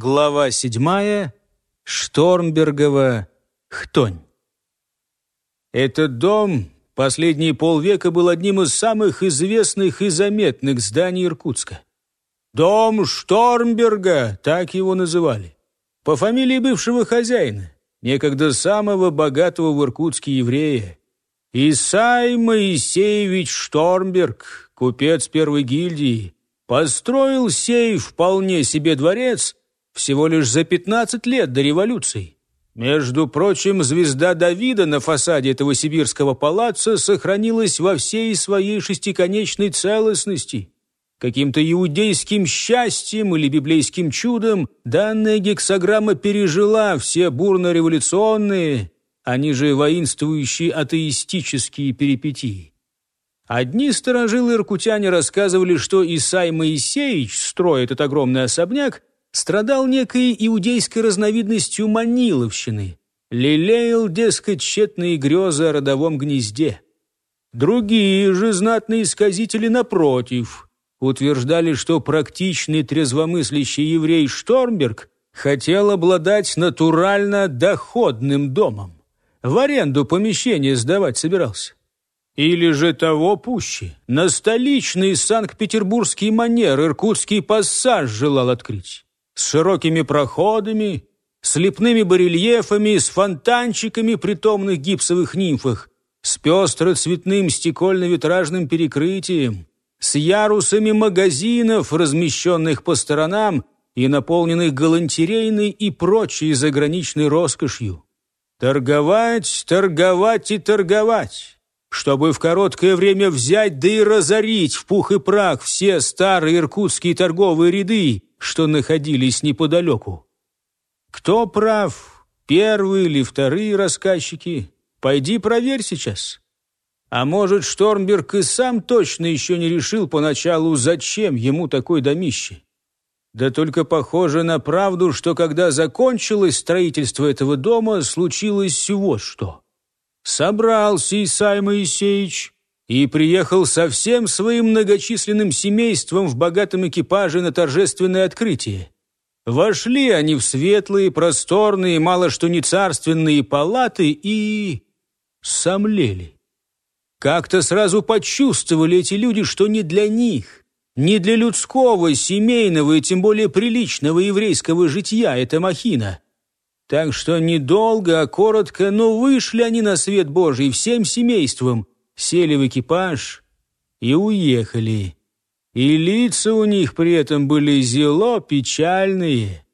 Глава седьмая. Штормбергова хтонь. Этот дом последние полвека был одним из самых известных и заметных зданий Иркутска. Дом Штормберга, так его называли. По фамилии бывшего хозяина, некогда самого богатого в Иркутске еврея. Исай Моисеевич Штормберг, купец первой гильдии, построил сей вполне себе дворец всего лишь за 15 лет до революции. Между прочим, звезда Давида на фасаде этого сибирского палаца сохранилась во всей своей шестиконечной целостности. Каким-то иудейским счастьем или библейским чудом данная гексограмма пережила все бурно-революционные, они же воинствующие атеистические перипетии. Одни сторожилы-иркутяне рассказывали, что Исай Моисеевич строит этот огромный особняк, страдал некой иудейской разновидностью маниловщины, лелеял, дескать, тщетные грезы о родовом гнезде. Другие же знатные сказители, напротив, утверждали, что практичный трезвомыслящий еврей Штормберг хотел обладать натурально доходным домом. В аренду помещение сдавать собирался. Или же того пуще, на столичный Санкт-Петербургский манер Иркутский пассаж желал открыть с широкими проходами, с лепными барельефами, с фонтанчиками при томных гипсовых нимфах, с пестро-цветным стекольно-витражным перекрытием, с ярусами магазинов, размещенных по сторонам и наполненных галантерейной и прочей заграничной роскошью. Торговать, торговать и торговать чтобы в короткое время взять да и разорить в пух и прах все старые иркутские торговые ряды, что находились неподалеку. Кто прав, первые или вторые рассказчики, пойди проверь сейчас. А может, Штормберг и сам точно еще не решил поначалу, зачем ему такой домище. Да только похоже на правду, что когда закончилось строительство этого дома, случилось вот что. Собрался Исай Моисеевич и приехал со всем своим многочисленным семейством в богатом экипаже на торжественное открытие. Вошли они в светлые, просторные, мало что не царственные палаты и... сомлели. Как-то сразу почувствовали эти люди, что не для них, не для людского, семейного и тем более приличного еврейского житья эта махина. Так что недолго, а коротко, но вышли они на свет Божий всем семейством – сели в экипаж и уехали. И лица у них при этом были зело печальные.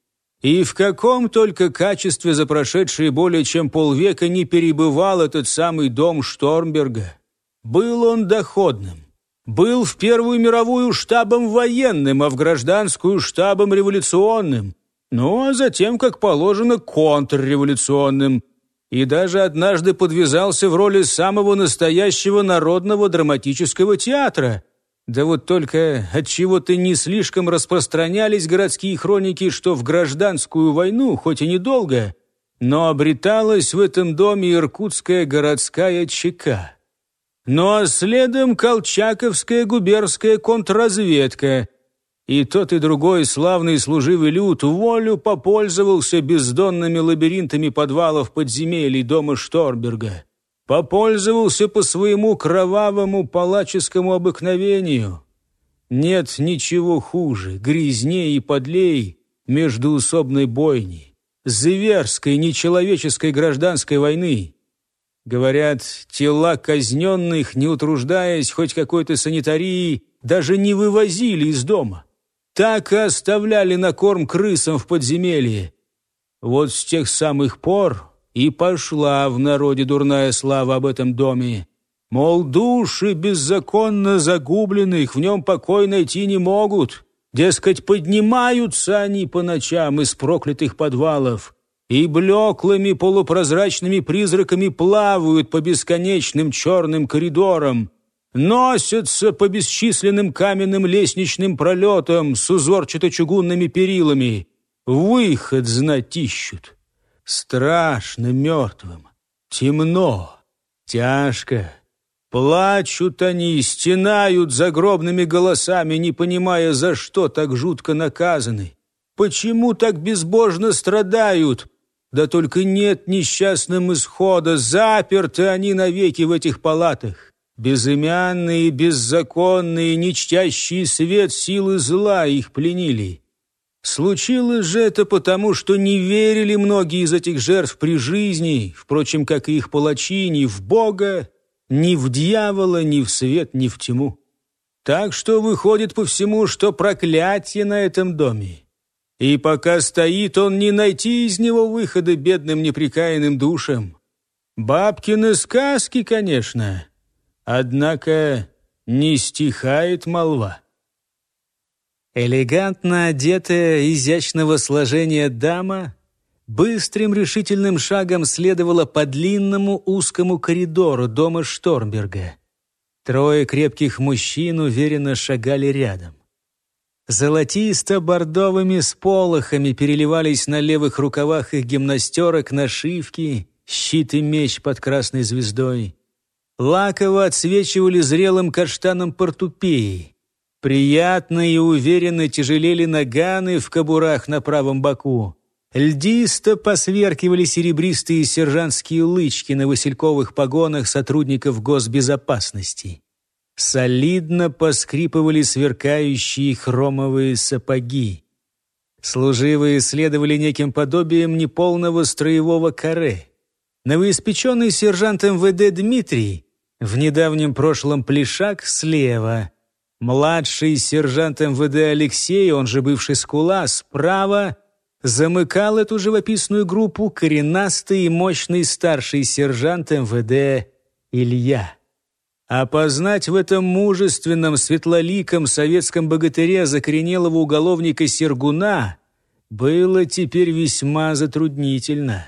И в каком только качестве за прошедшие более чем полвека не перебывал этот самый дом Штормберга. Был он доходным. Был в Первую мировую штабом военным, а в гражданскую штабом революционным. Ну, а затем, как положено, контрреволюционным – и даже однажды подвязался в роли самого настоящего народного драматического театра. Да вот только от чего то не слишком распространялись городские хроники, что в гражданскую войну, хоть и недолго, но обреталась в этом доме иркутская городская ЧК. Ну а следом колчаковская губернская контрразведка – и тот, и другой славный служивый люд волю попользовался бездонными лабиринтами подвалов подземелий дома Шторберга. Попользовался по своему кровавому палаческому обыкновению. Нет ничего хуже, грязнее и подлей междуусобной бойни, зверской нечеловеческой гражданской войны. Говорят, тела казненных, не утруждаясь хоть какой-то санитарией, даже не вывозили из дома так и оставляли на корм крысам в подземелье. Вот с тех самых пор и пошла в народе дурная слава об этом доме. Мол, души беззаконно загубленных в нем покой найти не могут. Дескать, поднимаются они по ночам из проклятых подвалов и блеклыми полупрозрачными призраками плавают по бесконечным черным коридорам, носятся по бесчисленным каменным лестничным пролетам с узорчато-чугунными перилами. Выход знать ищут. Страшно мертвым, темно, тяжко. Плачут они, стенают загробными голосами, не понимая, за что так жутко наказаны. Почему так безбожно страдают? Да только нет несчастным исхода, заперты они навеки в этих палатах. Безымянные, беззаконные, нечтящие свет силы зла их пленили. Случилось же это потому, что не верили многие из этих жертв при жизни, впрочем, как и их палачи, ни в Бога, ни в дьявола, ни в свет, ни в тьму. Так что выходит по всему, что проклятие на этом доме. И пока стоит он, не найти из него выхода бедным неприкаянным душам. Бабкины сказки, конечно, Однако не стихает молва. Элегантно одетая, изящного сложения дама быстрым решительным шагом следовала по длинному узкому коридору дома Штормберга. Трое крепких мужчин уверенно шагали рядом. Золотисто-бордовыми сполохами переливались на левых рукавах их гимнастерок нашивки, щит и меч под красной звездой лаково отсвечивали зрелым каштаном портупеи. Приятно и уверенно тяжелели наганы в кобурах на правом боку. Льдисто посверкивали серебристые сержантские лычки на васильковых погонах сотрудников госбезопасности. Солидно поскрипывали сверкающие хромовые сапоги. Служивые следовали неким подобием неполного строевого каре. Новоиспеченный сержант МВД Дмитрий в недавнем прошлом Плешак слева. Младший сержант МВД Алексей, он же бывший Скула, справа замыкал эту живописную группу коренастый и мощный старший сержант МВД Илья. Опознать в этом мужественном, светлоликом советском богатыре закоренелого уголовника Сергуна было теперь весьма затруднительно.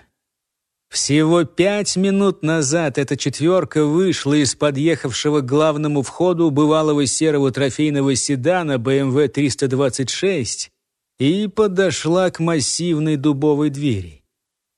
Всего пять минут назад эта четверка вышла из подъехавшего к главному входу бывалого серого трофейного седана BMW 326 и подошла к массивной дубовой двери.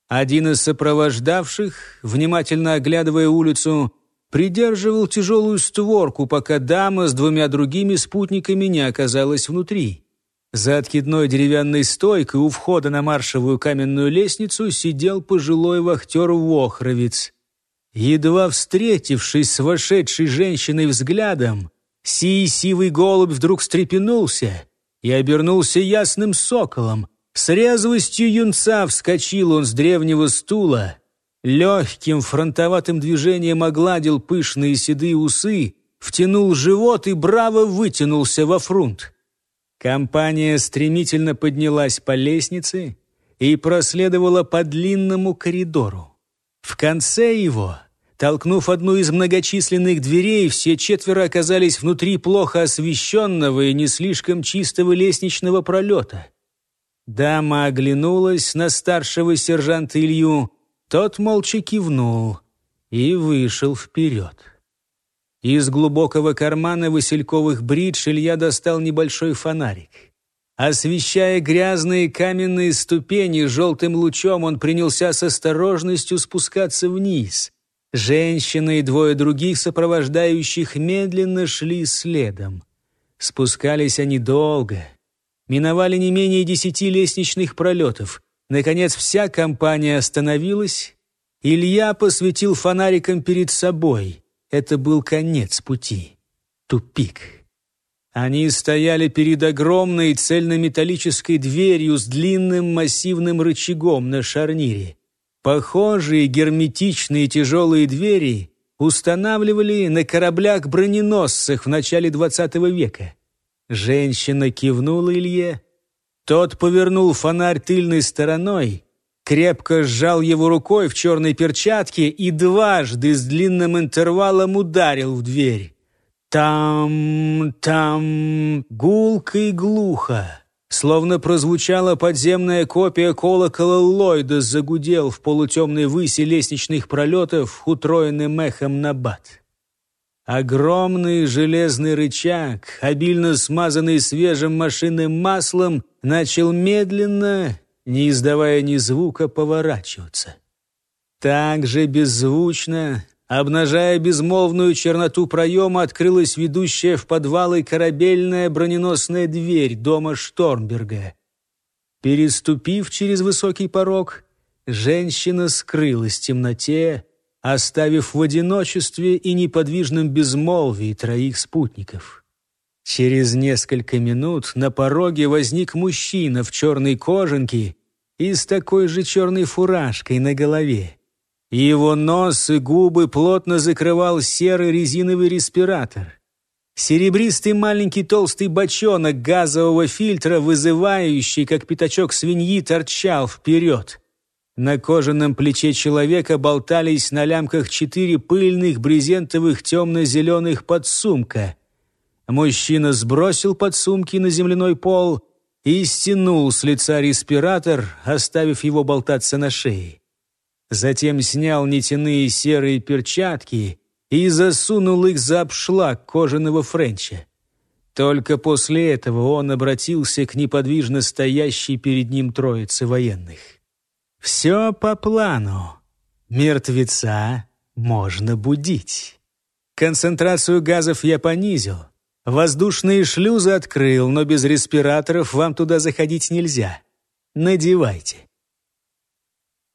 Один из сопровождавших, внимательно оглядывая улицу, придерживал тяжелую створку, пока дама с двумя другими спутниками не оказалась внутри. За откидной деревянной стойкой у входа на маршевую каменную лестницу сидел пожилой вахтер-вохровец. Едва встретившись с вошедшей женщиной взглядом, сий сивый голубь вдруг встрепенулся и обернулся ясным соколом. С резвостью юнца вскочил он с древнего стула, легким фронтоватым движением огладил пышные седые усы, втянул живот и браво вытянулся во фрунт. Компания стремительно поднялась по лестнице и проследовала по длинному коридору. В конце его, толкнув одну из многочисленных дверей, все четверо оказались внутри плохо освещенного и не слишком чистого лестничного пролета. Дама оглянулась на старшего сержанта Илью, тот молча кивнул и вышел вперед. Из глубокого кармана васильковых бридж Илья достал небольшой фонарик. Освещая грязные каменные ступени желтым лучом, он принялся с осторожностью спускаться вниз. Женщина и двое других сопровождающих медленно шли следом. Спускались они долго. Миновали не менее десяти лестничных пролетов. Наконец вся компания остановилась. Илья посветил фонариком перед собой — это был конец пути. Тупик. Они стояли перед огромной цельнометаллической дверью с длинным массивным рычагом на шарнире. Похожие герметичные тяжелые двери устанавливали на кораблях-броненосцах в начале XX века. Женщина кивнула Илье. Тот повернул фонарь тыльной стороной крепко сжал его рукой в черной перчатке и дважды с длинным интервалом ударил в дверь. Там, там, гулко и глухо, словно прозвучала подземная копия колокола Ллойда, загудел в полутемной выси лестничных пролетов утроенным эхом набат. Огромный железный рычаг, обильно смазанный свежим машинным маслом, начал медленно не издавая ни звука, поворачиваться. Так же беззвучно, обнажая безмолвную черноту проема, открылась ведущая в подвалы корабельная броненосная дверь дома Штормберга. Переступив через высокий порог, женщина скрылась в темноте, оставив в одиночестве и неподвижном безмолвии троих спутников. Через несколько минут на пороге возник мужчина в черной кожанке и с такой же черной фуражкой на голове. Его нос и губы плотно закрывал серый резиновый респиратор. Серебристый маленький толстый бочонок газового фильтра, вызывающий, как пятачок свиньи, торчал вперед. На кожаном плече человека болтались на лямках четыре пыльных брезентовых темно-зеленых подсумка. Мужчина сбросил подсумки на земляной пол и стянул с лица респиратор, оставив его болтаться на шее. Затем снял нитяные серые перчатки и засунул их за обшлаг кожаного френча. Только после этого он обратился к неподвижно стоящей перед ним троице военных. Все по плану. Мертвеца можно будить. Концентрацию газов я понизил. Воздушные шлюзы открыл, но без респираторов вам туда заходить нельзя. Надевайте.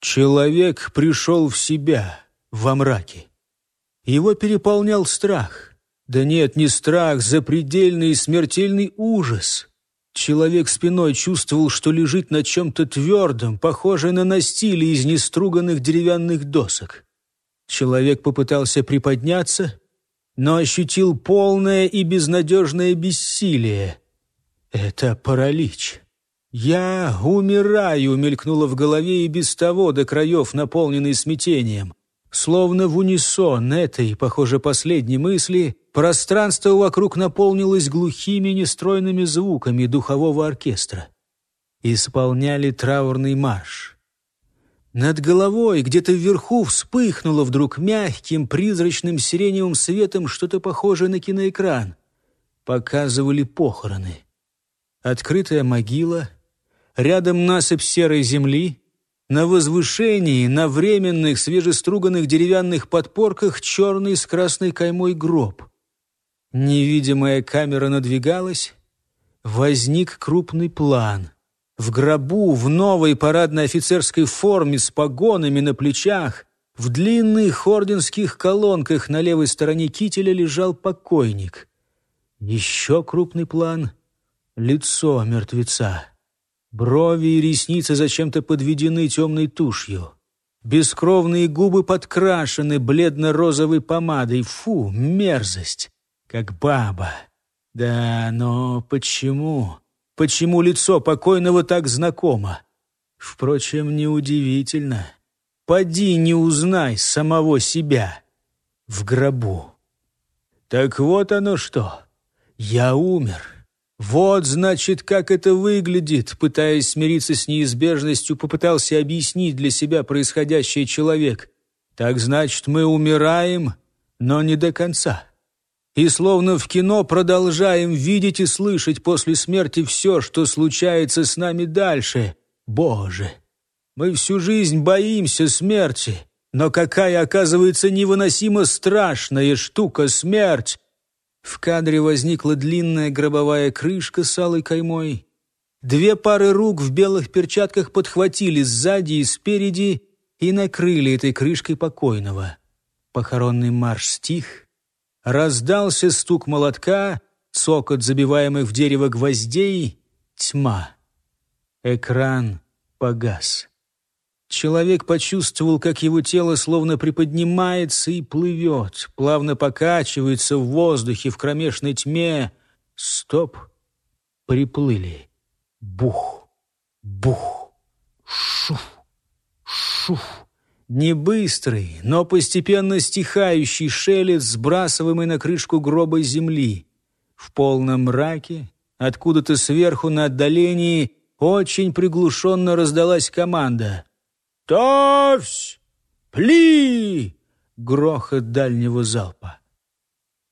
Человек пришел в себя во мраке. Его переполнял страх. Да нет, не страх, запредельный и смертельный ужас. Человек спиной чувствовал, что лежит на чем-то твердом, похожее на настиле из неструганных деревянных досок. Человек попытался приподняться, но ощутил полное и безнадежное бессилие. Это паралич. «Я умираю», — мелькнуло в голове и без того до краев, наполненный смятением. Словно в унисон этой, похоже, последней мысли, пространство вокруг наполнилось глухими нестройными звуками духового оркестра. Исполняли траурный марш. Над головой, где-то вверху, вспыхнуло вдруг мягким, призрачным сиреневым светом что-то похожее на киноэкран. Показывали похороны. Открытая могила, рядом насыпь серой земли — на возвышении, на временных свежеструганных деревянных подпорках черный с красной каймой гроб. Невидимая камера надвигалась. Возник крупный план. В гробу, в новой парадной офицерской форме с погонами на плечах, в длинных орденских колонках на левой стороне кителя лежал покойник. Еще крупный план — лицо мертвеца. Брови и ресницы зачем-то подведены темной тушью. Бескровные губы подкрашены бледно-розовой помадой. Фу, мерзость! Как баба. Да, но почему? Почему лицо покойного так знакомо? Впрочем, неудивительно. Поди не узнай самого себя в гробу. Так вот оно что. Я умер. Вот, значит, как это выглядит, пытаясь смириться с неизбежностью, попытался объяснить для себя происходящее человек. Так значит, мы умираем, но не до конца. И словно в кино продолжаем видеть и слышать после смерти все, что случается с нами дальше. Боже, мы всю жизнь боимся смерти, но какая, оказывается, невыносимо страшная штука смерть. В кадре возникла длинная гробовая крышка с алой каймой. Две пары рук в белых перчатках подхватили сзади и спереди и накрыли этой крышкой покойного. Похоронный марш стих. Раздался стук молотка, цокот забиваемых в дерево гвоздей, тьма. Экран погас. Человек почувствовал, как его тело словно приподнимается и плывет, плавно покачивается в воздухе в кромешной тьме. Стоп! Приплыли. Бух! Бух! Шуф! Шуф! Не быстрый, но постепенно стихающий шелест, сбрасываемый на крышку гроба земли. В полном мраке, откуда-то сверху на отдалении, очень приглушенно раздалась команда — «Товсь! Пли!» — грохот дальнего залпа.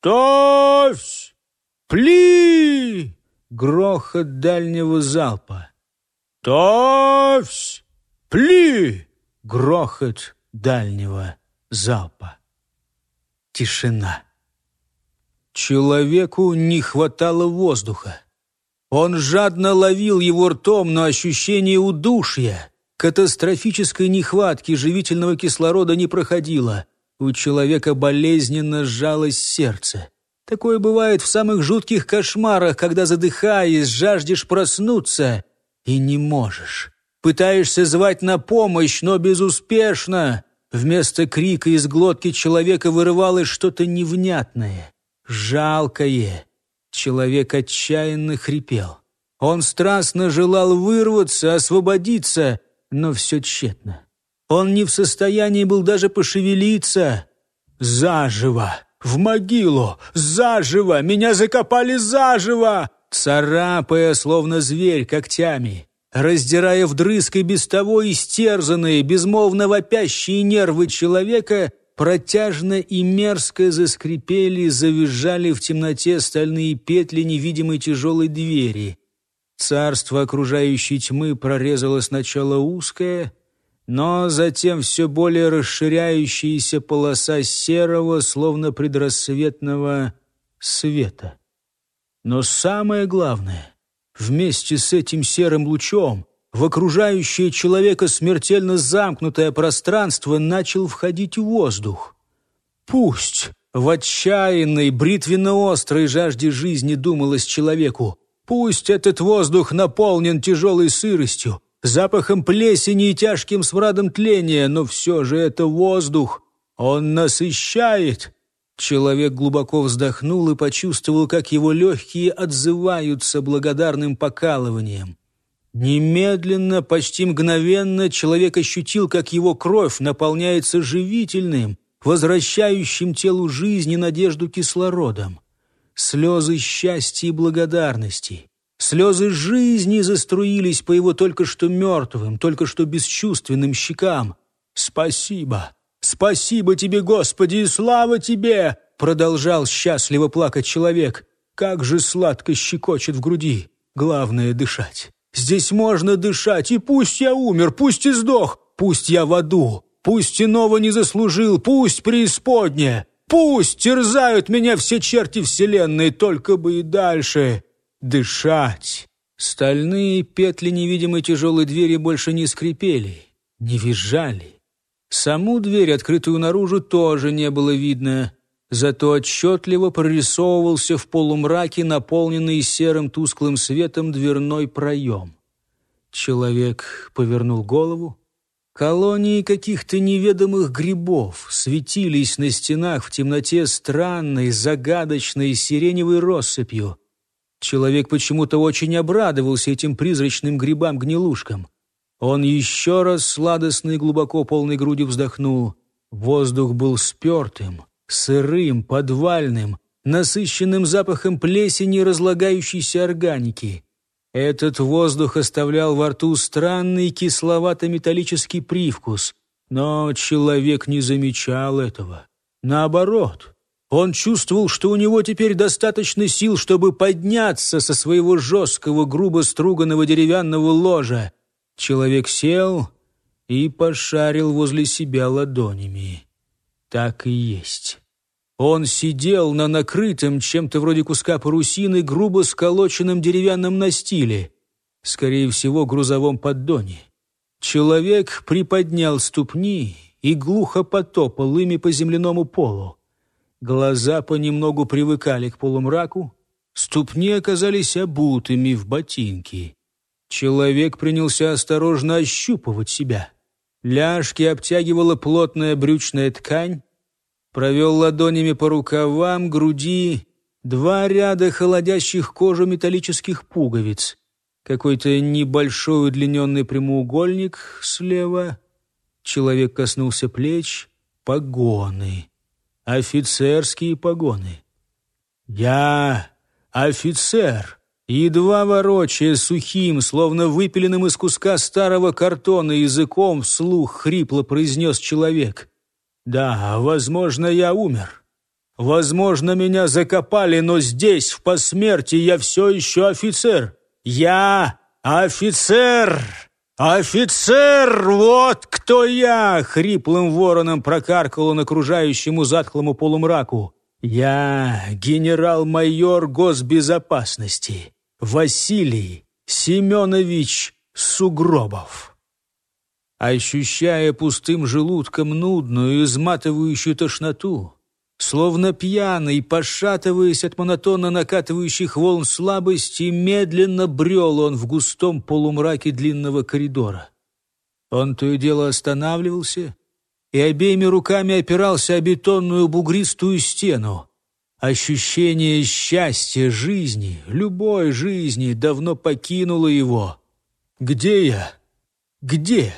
«Товсь! Пли!» — грохот дальнего залпа. «Товсь! Пли!» — грохот дальнего залпа. Тишина. Человеку не хватало воздуха. Он жадно ловил его ртом, но ощущение удушья, катастрофической нехватки живительного кислорода не проходило. У человека болезненно сжалось сердце. Такое бывает в самых жутких кошмарах, когда, задыхаясь, жаждешь проснуться и не можешь. Пытаешься звать на помощь, но безуспешно. Вместо крика из глотки человека вырывалось что-то невнятное, жалкое. Человек отчаянно хрипел. Он страстно желал вырваться, освободиться, но все тщетно. Он не в состоянии был даже пошевелиться. «Заживо! В могилу! Заживо! Меня закопали заживо!» Царапая, словно зверь, когтями, раздирая вдрызг и без того истерзанные, безмолвно вопящие нервы человека, протяжно и мерзко заскрипели, завизжали в темноте стальные петли невидимой тяжелой двери. Царство окружающей тьмы прорезало сначала узкое, но затем все более расширяющаяся полоса серого, словно предрассветного света. Но самое главное, вместе с этим серым лучом в окружающее человека смертельно замкнутое пространство начал входить воздух. Пусть в отчаянной, бритвенно-острой жажде жизни думалось человеку, Пусть этот воздух наполнен тяжелой сыростью, запахом плесени и тяжким смрадом тления, но все же это воздух. Он насыщает. Человек глубоко вздохнул и почувствовал, как его легкие отзываются благодарным покалыванием. Немедленно, почти мгновенно человек ощутил, как его кровь наполняется живительным, возвращающим телу жизнь и надежду кислородом слезы счастья и благодарности. Слезы жизни заструились по его только что мертвым, только что бесчувственным щекам. «Спасибо! Спасибо тебе, Господи, и слава тебе!» Продолжал счастливо плакать человек. «Как же сладко щекочет в груди! Главное — дышать! Здесь можно дышать, и пусть я умер, пусть и сдох, пусть я в аду, пусть иного не заслужил, пусть преисподня!» Пусть терзают меня все черти вселенной, только бы и дальше дышать. Стальные петли невидимой тяжелой двери больше не скрипели, не визжали. Саму дверь, открытую наружу, тоже не было видно, зато отчетливо прорисовывался в полумраке, наполненный серым тусклым светом дверной проем. Человек повернул голову, Колонии каких-то неведомых грибов светились на стенах в темноте странной, загадочной сиреневой россыпью. Человек почему-то очень обрадовался этим призрачным грибам-гнилушкам. Он еще раз сладостно и глубоко полной грудью вздохнул. Воздух был спертым, сырым, подвальным, насыщенным запахом плесени и разлагающейся органики. Этот воздух оставлял во рту странный кисловато-металлический привкус, но человек не замечал этого. Наоборот, он чувствовал, что у него теперь достаточно сил, чтобы подняться со своего жесткого, грубо струганного деревянного ложа. Человек сел и пошарил возле себя ладонями. Так и есть. Он сидел на накрытом чем-то вроде куска парусины грубо сколоченном деревянном настиле, скорее всего, грузовом поддоне. Человек приподнял ступни и глухо потопал ими по земляному полу. Глаза понемногу привыкали к полумраку, ступни оказались обутыми в ботинки. Человек принялся осторожно ощупывать себя. Ляжки обтягивала плотная брючная ткань, провел ладонями по рукавам, груди, два ряда холодящих кожу металлических пуговиц, какой-то небольшой удлиненный прямоугольник слева. Человек коснулся плеч, погоны, офицерские погоны. «Я офицер!» Едва ворочая сухим, словно выпиленным из куска старого картона языком, вслух хрипло произнес человек. Да, возможно, я умер. Возможно, меня закопали, но здесь, в посмерти, я все еще офицер. Я офицер! «Офицер! Вот кто я!» — хриплым вороном прокаркал он окружающему затхлому полумраку. «Я генерал-майор госбезопасности. Василий Семенович Сугробов. Ощущая пустым желудком нудную, изматывающую тошноту, словно пьяный, пошатываясь от монотонно накатывающих волн слабости, медленно брел он в густом полумраке длинного коридора. Он то и дело останавливался и обеими руками опирался о бетонную бугристую стену. Ощущение счастья жизни, любой жизни, давно покинуло его. «Где я? Где?»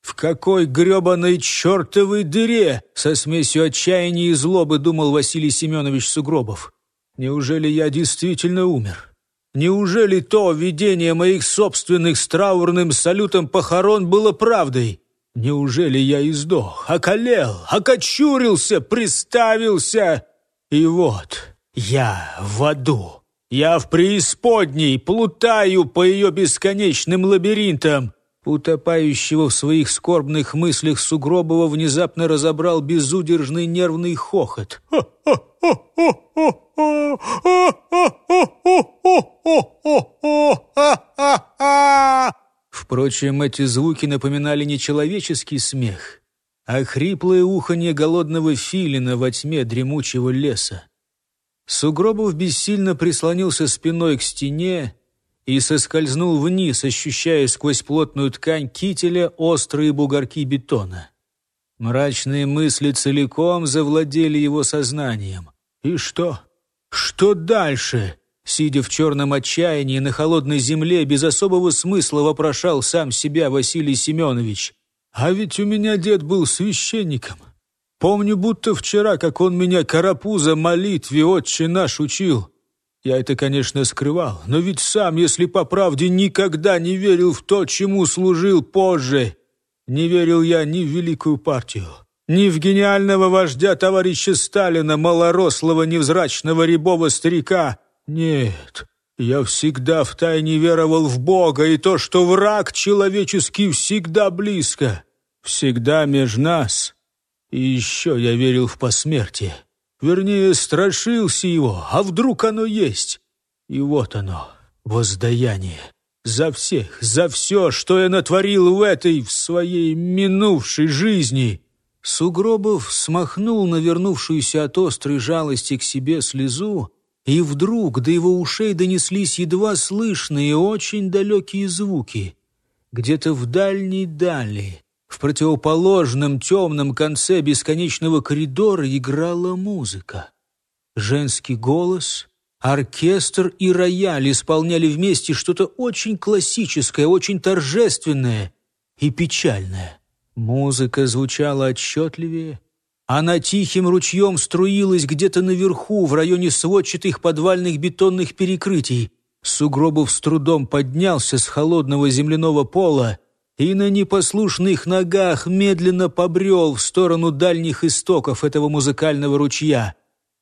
«В какой гребаной чертовой дыре?» Со смесью отчаяния и злобы думал Василий Семенович Сугробов. «Неужели я действительно умер? Неужели то видение моих собственных с траурным салютом похорон было правдой? Неужели я издох, околел, окочурился, приставился? И вот я в аду». Я в преисподней, плутаю по ее бесконечным лабиринтам. Утопающего в своих скорбных мыслях Сугробова внезапно разобрал безудержный нервный хохот. Впрочем, эти звуки напоминали не человеческий смех, а хриплое уханье голодного филина во тьме дремучего леса. Сугробов бессильно прислонился спиной к стене, и соскользнул вниз, ощущая сквозь плотную ткань кителя острые бугорки бетона. Мрачные мысли целиком завладели его сознанием. И что? Что дальше? Сидя в черном отчаянии на холодной земле, без особого смысла вопрошал сам себя Василий Семенович. «А ведь у меня дед был священником. Помню, будто вчера, как он меня карапуза молитве отче наш учил. Я это, конечно, скрывал, но ведь сам, если по правде, никогда не верил в то, чему служил позже. Не верил я ни в великую партию, ни в гениального вождя товарища Сталина, малорослого невзрачного рябого старика. Нет, я всегда втайне веровал в Бога и то, что враг человеческий всегда близко, всегда меж нас. И еще я верил в посмертие. Вернее, страшился его, а вдруг оно есть? И вот оно, воздаяние. За всех, за все, что я натворил в этой, в своей минувшей жизни. Сугробов смахнул навернувшуюся от острой жалости к себе слезу, и вдруг до его ушей донеслись едва слышные, очень далекие звуки. Где-то в дальней дали, в противоположном темном конце бесконечного коридора играла музыка. Женский голос, оркестр и рояль исполняли вместе что-то очень классическое, очень торжественное и печальное. Музыка звучала отчетливее, она тихим ручьем струилась где-то наверху, в районе сводчатых подвальных бетонных перекрытий. Сугробов с трудом поднялся с холодного земляного пола и на непослушных ногах медленно побрел в сторону дальних истоков этого музыкального ручья.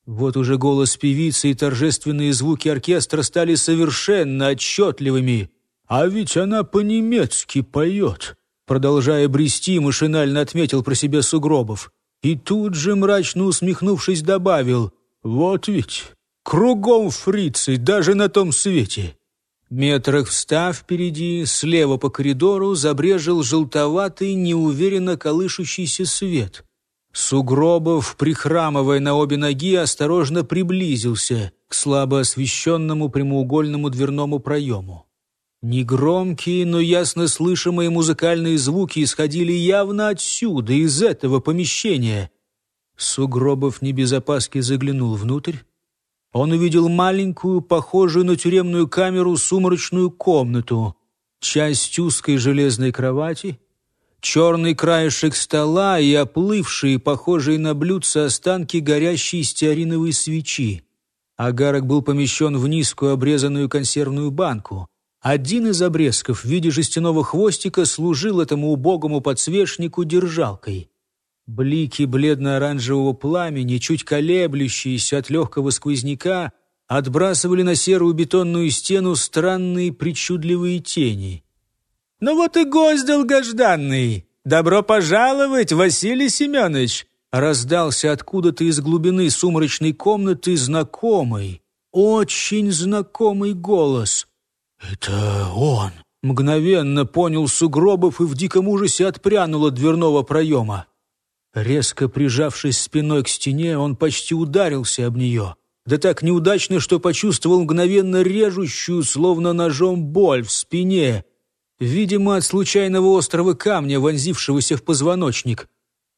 Вот уже голос певицы и торжественные звуки оркестра стали совершенно отчетливыми. «А ведь она по-немецки поет», продолжая брести, машинально отметил про себя Сугробов. И тут же, мрачно усмехнувшись, добавил, «Вот ведь, кругом фрицы, даже на том свете». Метрах встав впереди, слева по коридору забрежил желтоватый, неуверенно колышущийся свет. Сугробов, прихрамывая на обе ноги, осторожно приблизился к слабо освещенному прямоугольному дверному проему. Негромкие, но ясно слышимые музыкальные звуки исходили явно отсюда, из этого помещения. Сугробов не без опаски заглянул внутрь он увидел маленькую, похожую на тюремную камеру, сумрачную комнату, часть узкой железной кровати, черный краешек стола и оплывшие, похожие на блюдца, останки горящей стеариновой свечи. Агарок был помещен в низкую обрезанную консервную банку. Один из обрезков в виде жестяного хвостика служил этому убогому подсвечнику держалкой. Блики бледно-оранжевого пламени, чуть колеблющиеся от легкого сквозняка, отбрасывали на серую бетонную стену странные причудливые тени. «Ну вот и гость долгожданный! Добро пожаловать, Василий Семенович!» Раздался откуда-то из глубины сумрачной комнаты знакомый, очень знакомый голос. «Это он!» Мгновенно понял Сугробов и в диком ужасе отпрянул от дверного проема. Резко прижавшись спиной к стене, он почти ударился об нее. Да так неудачно, что почувствовал мгновенно режущую, словно ножом, боль в спине. Видимо, от случайного острого камня, вонзившегося в позвоночник.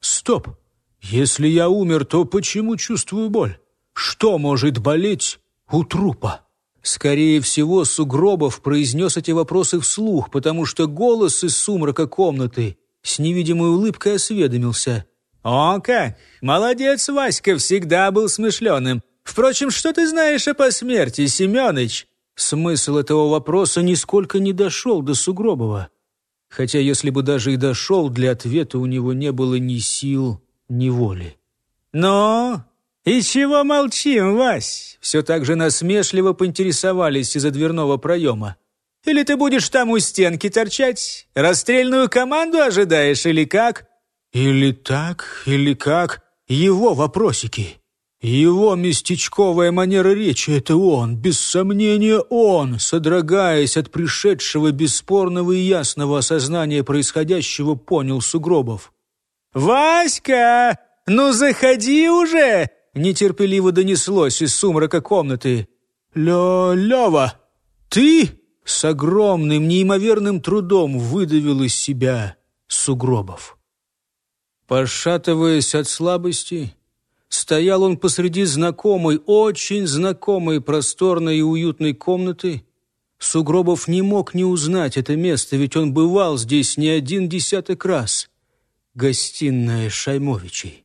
«Стоп! Если я умер, то почему чувствую боль? Что может болеть у трупа?» Скорее всего, Сугробов произнес эти вопросы вслух, потому что голос из сумрака комнаты с невидимой улыбкой осведомился. «О как! Молодец, Васька, всегда был смышленым. Впрочем, что ты знаешь о посмертии, Семеныч?» Смысл этого вопроса нисколько не дошел до Сугробова. Хотя, если бы даже и дошел, для ответа у него не было ни сил, ни воли. «Но «И чего молчим, Вась?» Все так же насмешливо поинтересовались из-за дверного проема. «Или ты будешь там у стенки торчать? Расстрельную команду ожидаешь или как?» «Или так, или как? Его вопросики. Его местечковая манера речи — это он, без сомнения он, содрогаясь от пришедшего бесспорного и ясного осознания происходящего, понял Сугробов. «Васька, ну заходи уже!» Нетерпеливо донеслось из сумрака комнаты. «Лё, Лёва, ты?» С огромным, неимоверным трудом выдавил из себя Сугробов. Пошатываясь от слабости, стоял он посреди знакомой, очень знакомой, просторной и уютной комнаты. Сугробов не мог не узнать это место, ведь он бывал здесь не один десяток раз. Гостиная Шаймовичей.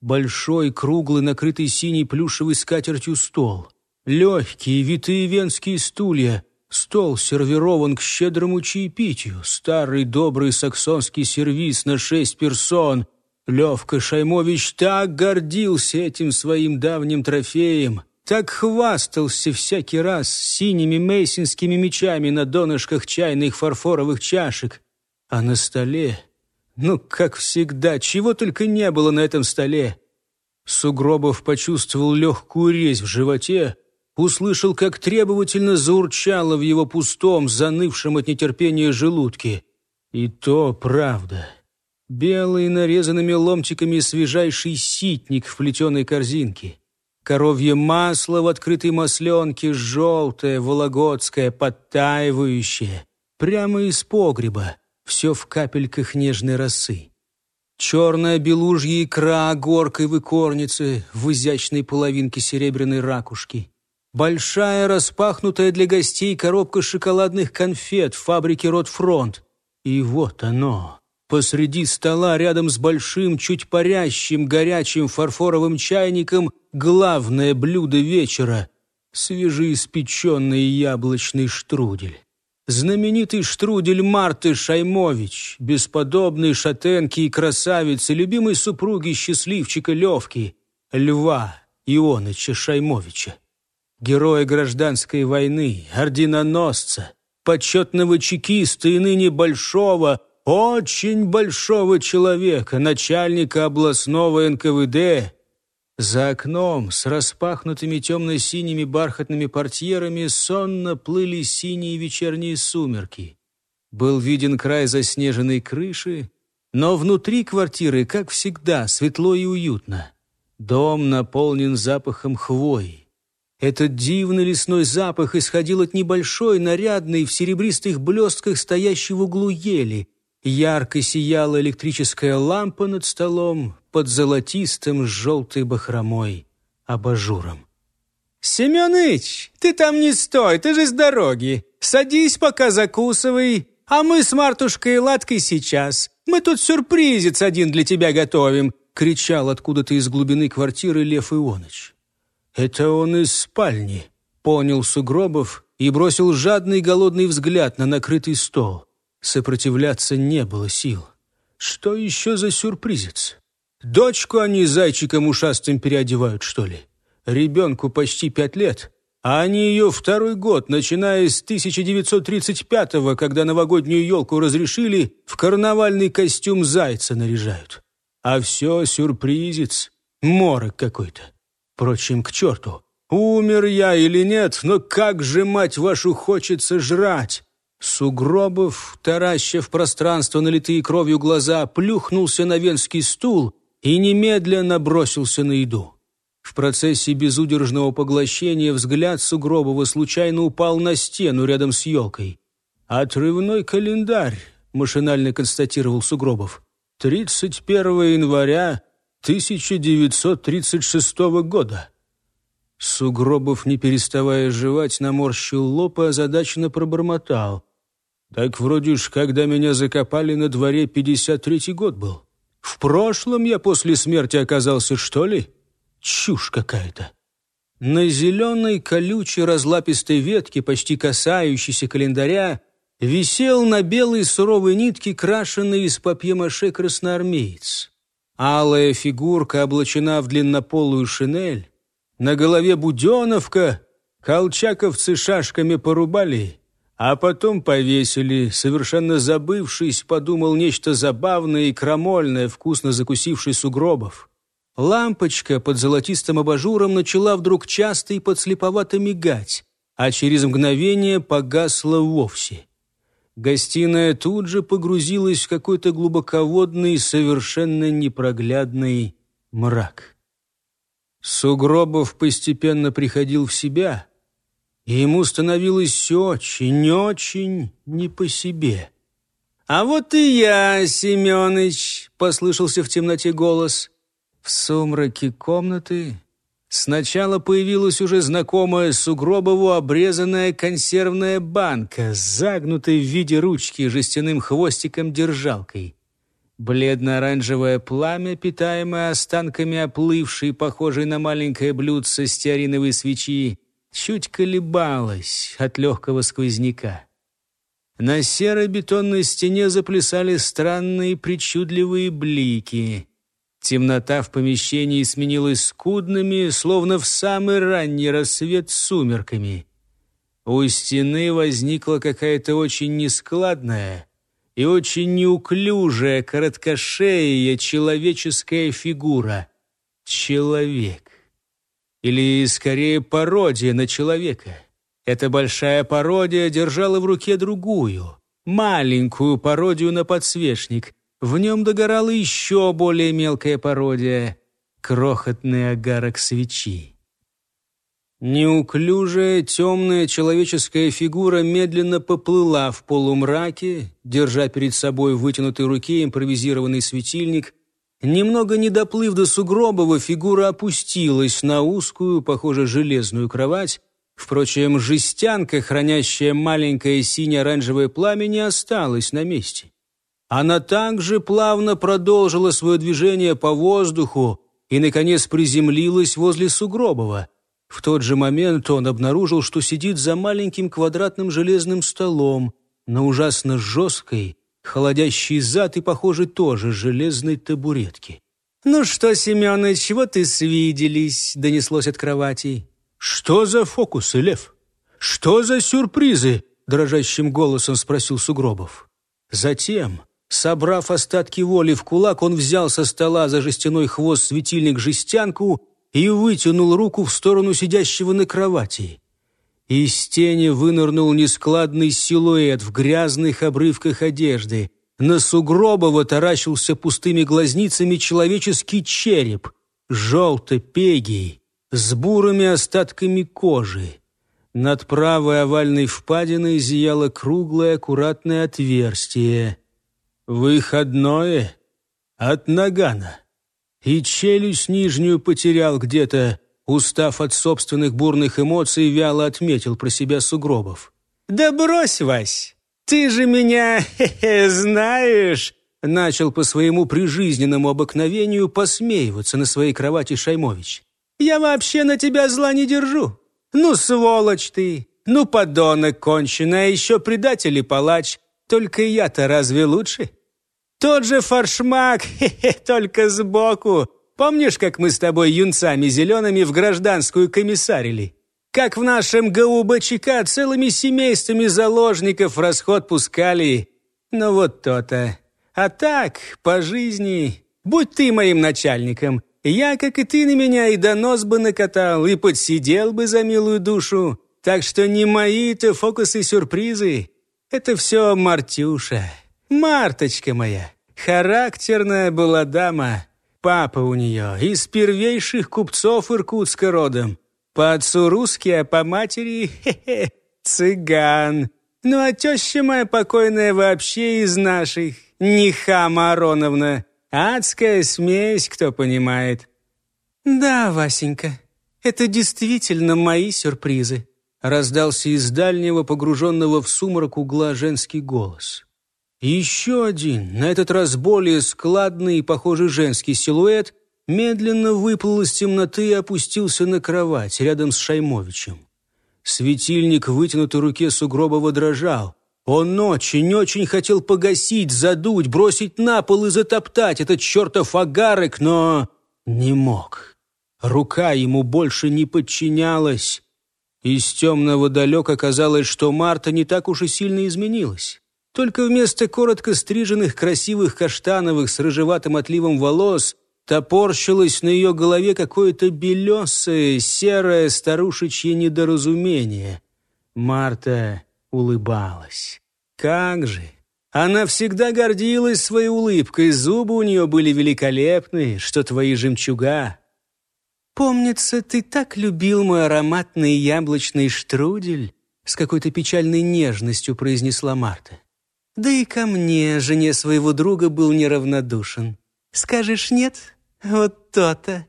Большой, круглый, накрытый синей плюшевой скатертью стол. Легкие, витые венские стулья. Стол сервирован к щедрому чаепитию. Старый добрый саксонский сервиз на шесть персон. Левка Шаймович так гордился этим своим давним трофеем, так хвастался всякий раз синими мейсинскими мечами на донышках чайных фарфоровых чашек. А на столе ну, как всегда, чего только не было на этом столе. Сугробов почувствовал легкую резь в животе, услышал, как требовательно заурчало в его пустом, занывшем от нетерпения желудке. И то правда. Белый, нарезанными ломтиками свежайший ситник в плетеной корзинке. Коровье масло в открытой масленке, желтое, вологодское, подтаивающее. Прямо из погреба все в капельках нежной росы. Черная белужья икра горкой в икорнице, в изящной половинке серебряной ракушки. Большая распахнутая для гостей коробка шоколадных конфет в фабрике «Ротфронт». И вот оно, посреди стола рядом с большим, чуть парящим, горячим фарфоровым чайником главное блюдо вечера — свежеиспеченный яблочный штрудель знаменитый штрудель Марты Шаймович, бесподобной шатенки и красавицы, любимой супруги счастливчика Левки, Льва Ионыча Шаймовича, героя гражданской войны, орденоносца, почетного чекиста и ныне большого, очень большого человека, начальника областного НКВД, за окном с распахнутыми темно-синими бархатными портьерами сонно плыли синие вечерние сумерки. Был виден край заснеженной крыши, но внутри квартиры, как всегда, светло и уютно. Дом наполнен запахом хвои. Этот дивный лесной запах исходил от небольшой, нарядной, в серебристых блестках стоящей в углу ели. Ярко сияла электрическая лампа над столом, под золотистым с желтой бахромой абажуром. «Семеныч, ты там не стой, ты же с дороги. Садись, пока закусывай, а мы с Мартушкой и Ладкой сейчас. Мы тут сюрпризец один для тебя готовим», кричал откуда-то из глубины квартиры Лев Ионыч. «Это он из спальни», — понял Сугробов и бросил жадный голодный взгляд на накрытый стол. Сопротивляться не было сил. Что еще за сюрпризец? Дочку они зайчиком ушастым переодевают, что ли? Ребенку почти пять лет, а они ее второй год, начиная с 1935-го, когда новогоднюю елку разрешили, в карнавальный костюм зайца наряжают. А все сюрпризец, морок какой-то. Впрочем, к черту. Умер я или нет, но как же, мать вашу, хочется жрать!» Сугробов, тараща пространство налитые кровью глаза, плюхнулся на венский стул и немедленно бросился на еду. В процессе безудержного поглощения взгляд Сугробова случайно упал на стену рядом с елкой. «Отрывной календарь», — машинально констатировал Сугробов. «31 января 1936 года». Сугробов, не переставая жевать, наморщил лоб и озадаченно пробормотал. «Так вроде ж, когда меня закопали, на дворе 53-й год был. В прошлом я после смерти оказался, что ли? Чушь какая-то». На зеленой колючей разлапистой ветке, почти касающейся календаря, висел на белой суровой нитке крашенный из папье-маше красноармеец. Алая фигурка облачена в длиннополую шинель, на голове буденовка, колчаковцы шашками порубали, а потом повесили, совершенно забывшись, подумал нечто забавное и крамольное, вкусно закусивший сугробов. Лампочка под золотистым абажуром начала вдруг часто и подслеповато мигать, а через мгновение погасла вовсе. Гостиная тут же погрузилась в какой-то глубоководный, совершенно непроглядный мрак. Сугробов постепенно приходил в себя, и ему становилось очень-очень не по себе. «А вот и я, Семёныч!» — послышался в темноте голос. В сумраке комнаты сначала появилась уже знакомая Сугробову обрезанная консервная банка, загнутая в виде ручки жестяным хвостиком-держалкой. Бледно-оранжевое пламя, питаемое останками оплывшей, похожей на маленькое блюдце стеариновой свечи, чуть колебалось от легкого сквозняка. На серой бетонной стене заплясали странные причудливые блики. Темнота в помещении сменилась скудными, словно в самый ранний рассвет сумерками. У стены возникла какая-то очень нескладная, и очень неуклюжая, короткошея человеческая фигура. Человек. Или, скорее, пародия на человека. Эта большая пародия держала в руке другую, маленькую пародию на подсвечник. В нем догорала еще более мелкая пародия — крохотный огарок свечи. Неуклюжая, темная человеческая фигура медленно поплыла в полумраке, держа перед собой в вытянутой руке импровизированный светильник. Немного не доплыв до Сугробова, фигура опустилась на узкую, похоже, железную кровать. Впрочем, жестянка, хранящая маленькое сине-оранжевое пламя, не осталась на месте. Она также плавно продолжила свое движение по воздуху и, наконец, приземлилась возле Сугробова — в тот же момент он обнаружил, что сидит за маленьким квадратным железным столом на ужасно жесткой, холодящей зад и, похоже, тоже железной табуретке. «Ну что, Семенович, вот и свиделись», — донеслось от кровати. «Что за фокусы, Лев? Что за сюрпризы?» — дрожащим голосом спросил Сугробов. Затем, собрав остатки воли в кулак, он взял со стола за жестяной хвост светильник-жестянку и вытянул руку в сторону сидящего на кровати. Из тени вынырнул нескладный силуэт в грязных обрывках одежды. На Сугробова таращился пустыми глазницами человеческий череп, желто-пегий, с бурыми остатками кожи. Над правой овальной впадиной зияло круглое аккуратное отверстие. «Выходное от нагана» и челюсть нижнюю потерял где-то, устав от собственных бурных эмоций, вяло отметил про себя Сугробов. «Да брось, Вась, ты же меня хе -хе, знаешь!» Начал по своему прижизненному обыкновению посмеиваться на своей кровати Шаймович. «Я вообще на тебя зла не держу. Ну, сволочь ты, ну, подонок конченый, а еще предатель и палач. Только я-то разве лучше?» Тот же форшмак, хе -хе, только сбоку. Помнишь, как мы с тобой юнцами зелеными в гражданскую комиссарили? Как в нашем ГУБЧК целыми семействами заложников в расход пускали? Ну вот то-то. А так, по жизни, будь ты моим начальником, Я, как и ты на меня, и донос бы накатал, и подсидел бы за милую душу. Так что не мои-то фокусы-сюрпризы. Это все Мартюша. Марточка моя. Характерная была дама. Папа у нее из первейших купцов Иркутска родом. По отцу русский, а по матери хе -хе, цыган. Ну а теща моя покойная вообще из наших. Нихама Ароновна. Адская смесь, кто понимает. Да, Васенька, это действительно мои сюрпризы. Раздался из дальнего, погруженного в сумрак угла женский голос. Еще один, на этот раз более складный и похожий женский силуэт, медленно выплыл из темноты и опустился на кровать рядом с Шаймовичем. Светильник в вытянутой руке Сугробова дрожал. Он очень-очень хотел погасить, задуть, бросить на пол и затоптать этот чертов агарок, но не мог. Рука ему больше не подчинялась. Из темного далека казалось, что Марта не так уж и сильно изменилась. Только вместо коротко стриженных красивых каштановых с рыжеватым отливом волос топорщилось на ее голове какое-то белесое, серое старушечье недоразумение. Марта улыбалась. Как же! Она всегда гордилась своей улыбкой, зубы у нее были великолепные, что твои жемчуга. «Помнится, ты так любил мой ароматный яблочный штрудель», с какой-то печальной нежностью произнесла Марта. «Да и ко мне, жене своего друга, был неравнодушен. Скажешь нет? Вот то-то.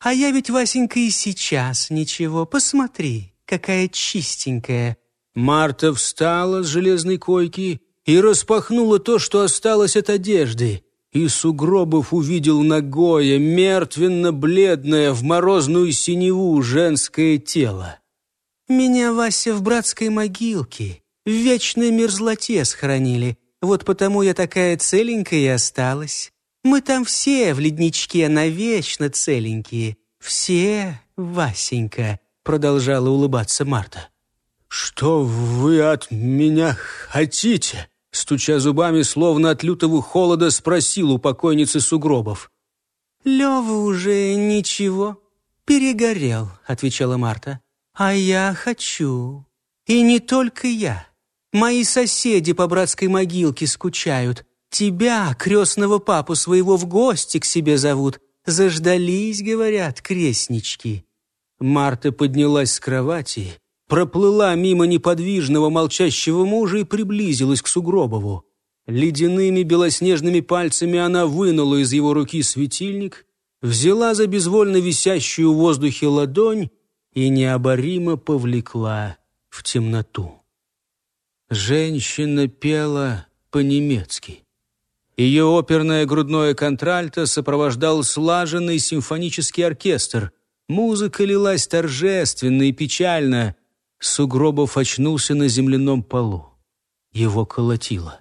А я ведь, Васенька, и сейчас ничего. Посмотри, какая чистенькая, Марта встала с железной койки и распахнула то, что осталось от одежды. И Сугробов увидел ногое, мертвенно-бледное, в морозную синеву женское тело. «Меня, Вася, в братской могилке, в вечной мерзлоте схоронили. Вот потому я такая целенькая и осталась. Мы там все в ледничке навечно целенькие. Все, Васенька», — продолжала улыбаться Марта. «Что вы от меня хотите?» Стуча зубами, словно от лютого холода, спросил у покойницы Сугробов. «Лёва уже ничего, перегорел», — отвечала Марта. «А я хочу. И не только я. Мои соседи по братской могилке скучают. Тебя, крестного папу своего, в гости к себе зовут. Заждались, говорят, крестнички». Марта поднялась с кровати проплыла мимо неподвижного молчащего мужа и приблизилась к Сугробову. Ледяными белоснежными пальцами она вынула из его руки светильник, взяла за безвольно висящую в воздухе ладонь и необоримо повлекла в темноту. Женщина пела по-немецки. Ее оперное грудное контральто сопровождал слаженный симфонический оркестр. Музыка лилась торжественно и печально, Сугробов очнулся на земляном полу. Его колотило.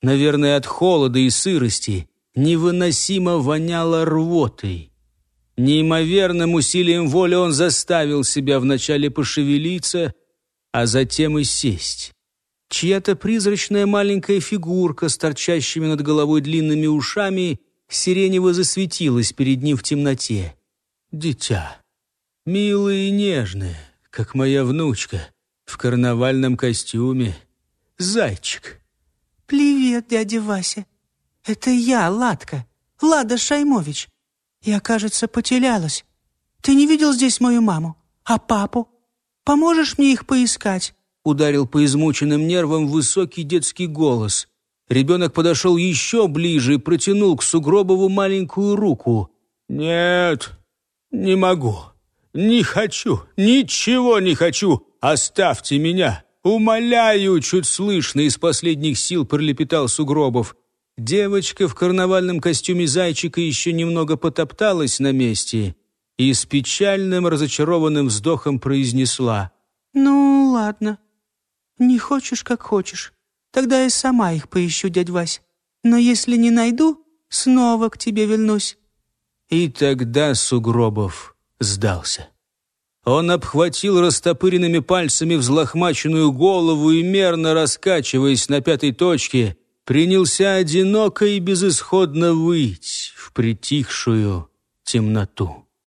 Наверное, от холода и сырости невыносимо воняло рвотой. Неимоверным усилием воли он заставил себя вначале пошевелиться, а затем и сесть. Чья-то призрачная маленькая фигурка с торчащими над головой длинными ушами сиренево засветилась перед ним в темноте. Дитя, милое и нежное, как моя внучка, в карнавальном костюме. Зайчик. «Привет, дядя Вася. Это я, Ладка, Лада Шаймович. Я, кажется, потерялась. Ты не видел здесь мою маму? А папу? Поможешь мне их поискать?» Ударил по измученным нервам высокий детский голос. Ребенок подошел еще ближе и протянул к Сугробову маленькую руку. «Нет, не могу. «Не хочу, ничего не хочу! Оставьте меня! Умоляю!» Чуть слышно из последних сил пролепетал Сугробов. Девочка в карнавальном костюме зайчика еще немного потопталась на месте и с печальным разочарованным вздохом произнесла. «Ну, ладно. Не хочешь, как хочешь. Тогда я сама их поищу, дядь Вась. Но если не найду, снова к тебе вернусь». И тогда Сугробов сдался. Он обхватил растопыренными пальцами взлохмаченную голову и, мерно раскачиваясь на пятой точке, принялся одиноко и безысходно выть в притихшую темноту.